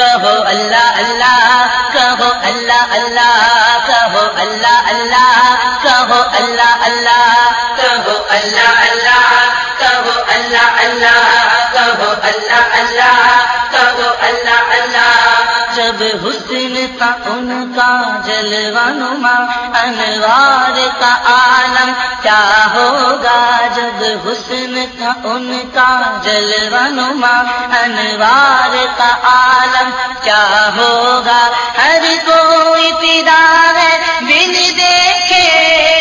کہو اللہ اللہ، کہو اللہ اللہ، کہو اللہ اللہ، کہو اللہ اللہ، کہو اللہ اللہ، کہو اللہ اللہ، کہو اللہ اللہ جب حسن کا ان کا جلوانما انوار کا عالم کیا ہوگا؟ جب حسن کا ان کا جلوانما انوار کا عالم کیا ہوگا؟ ہر کوئی پیدا ہے بن دیکھے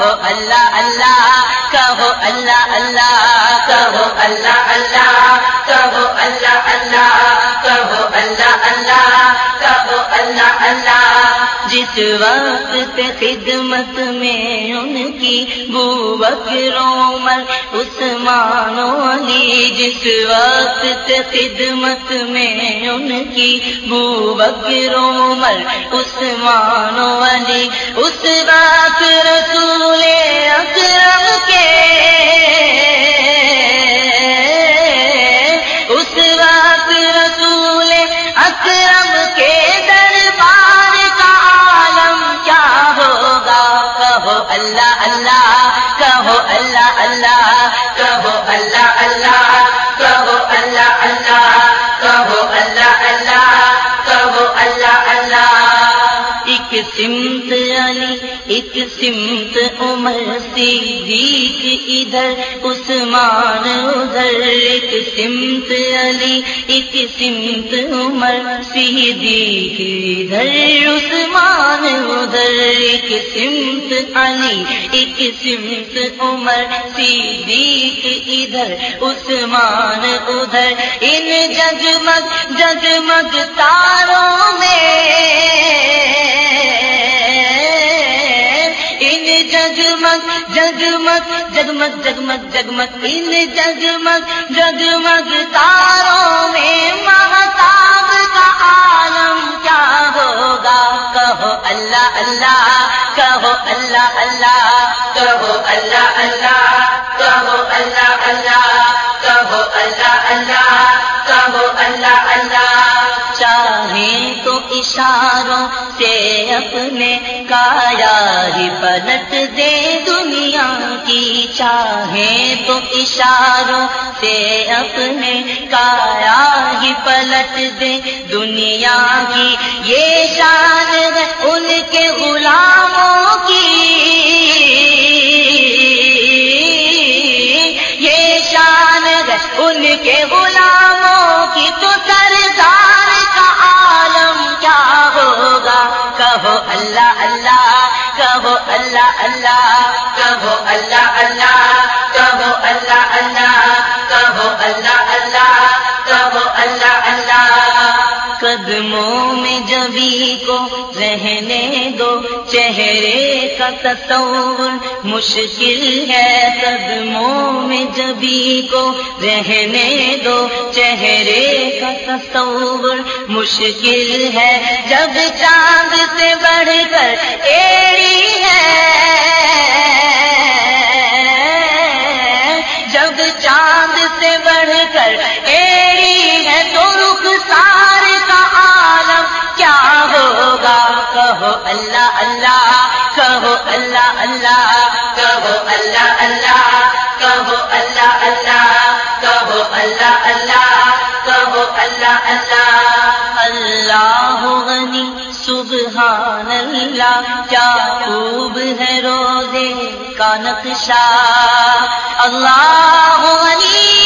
کہو اللہ اللہ کہو اللہ اللہ کہو اللہ اللہ کہو اللہ اللہ کہو اللہ اللہ وقت خدمت میں ان کی بو بکر عمر، عثمان علی، جس وقت خدمت میں ان کی بو بکر عمر، عثمان علی، اس وقت رسول اکرم کے سمت علی، ایک سمت عمر صدیق، ادھر عثمان، ادھر ایک سمت علی، ایک سمت عمر صدیق، ادھر عثمان، ادھر ایک سمت علی، ایک سمت عمر صدیق، ادھر عثمان، ادھر ان جگمگ جگمگ تاروں میں جگمگ جگمگ جگمگ جگمگ جگمگ، ان جگمگ جگمگ، تاروں میں مہتاب کا عالم کیا ہوگا؟ کہو اللہ اللہ، کہو اللہ اللہ، کہو اللہ اللہ، کہو اللہ اللہ، کہو اللہ اشاروں سے اپنے کایا ہی پلٹ دے دنیا کی چاہیں تو اشاروں سے اپنے کایا ہی پلٹ دے دنیا کی یہ شان ہے ان کے غلاموں کی یہ شان ہے ان کے غلاموں کی تو سردار کہو اللہ اللہ، کہو اللہ اللہ، کہو اللہ اللہ، کہو اللہ اللہ، کہو اللہ اللہ، کہو اللہ اللہ۔ قدموں میں جبھی کو رہنے دو، چہرے تصور مشکل ہے قدموں میں جبھی کو رہنے دو چہرے کا تصور مشکل ہے جب چاند سے بڑھ کر ایڑی ہے جب چاند سے بڑھ کر ایڑی ہے تو رخ سار کا عالم کیا ہوگا کہو اللہ اللہ کہو اللہ اللہ، کہو اللہ اللہ، کہو اللہ اللہ، کہو اللہ اللہ، کہو اللہ اللہ۔ اللہ غنی سبحان اللہ کیا خوب ہے روزے کا نقشہ۔ اللہ غنی،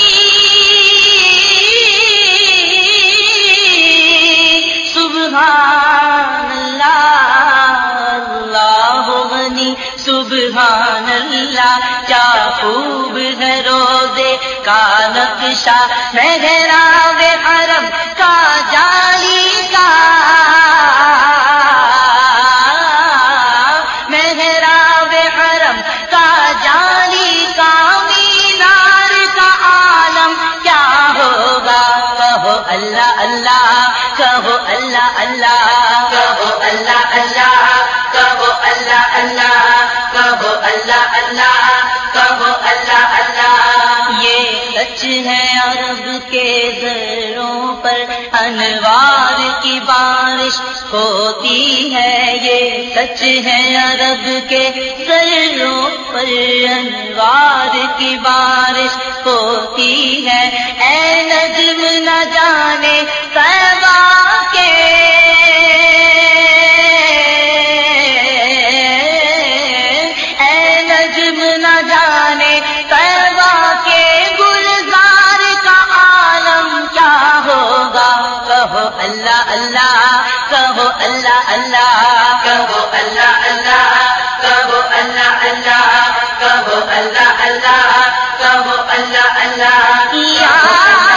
سبحان سبحان اللہ، کیا خوب ہے روزے کا نقشہ محراب حرم کا جالی کا محراب حرم کا جالی کا مینار کا عالم، کیا ہوگا؟ کہو اللہ اللہ، کہو اللہ اللہ، کہو اللہ اللہ۔ ہے عرب کے ذروں پر، انوار کی بارش ہوتی ہے، یہ سچ ہے عرب کے ذروں پر، انوار کی بارش ہوتی ہے۔ اے نجم نہ جانے کے۔ اے نجم نہ جانے اللہ اللہ کہو اللہ اللہ کہو اللہ اللہ کہو اللہ اللہ کہو اللہ اللہ.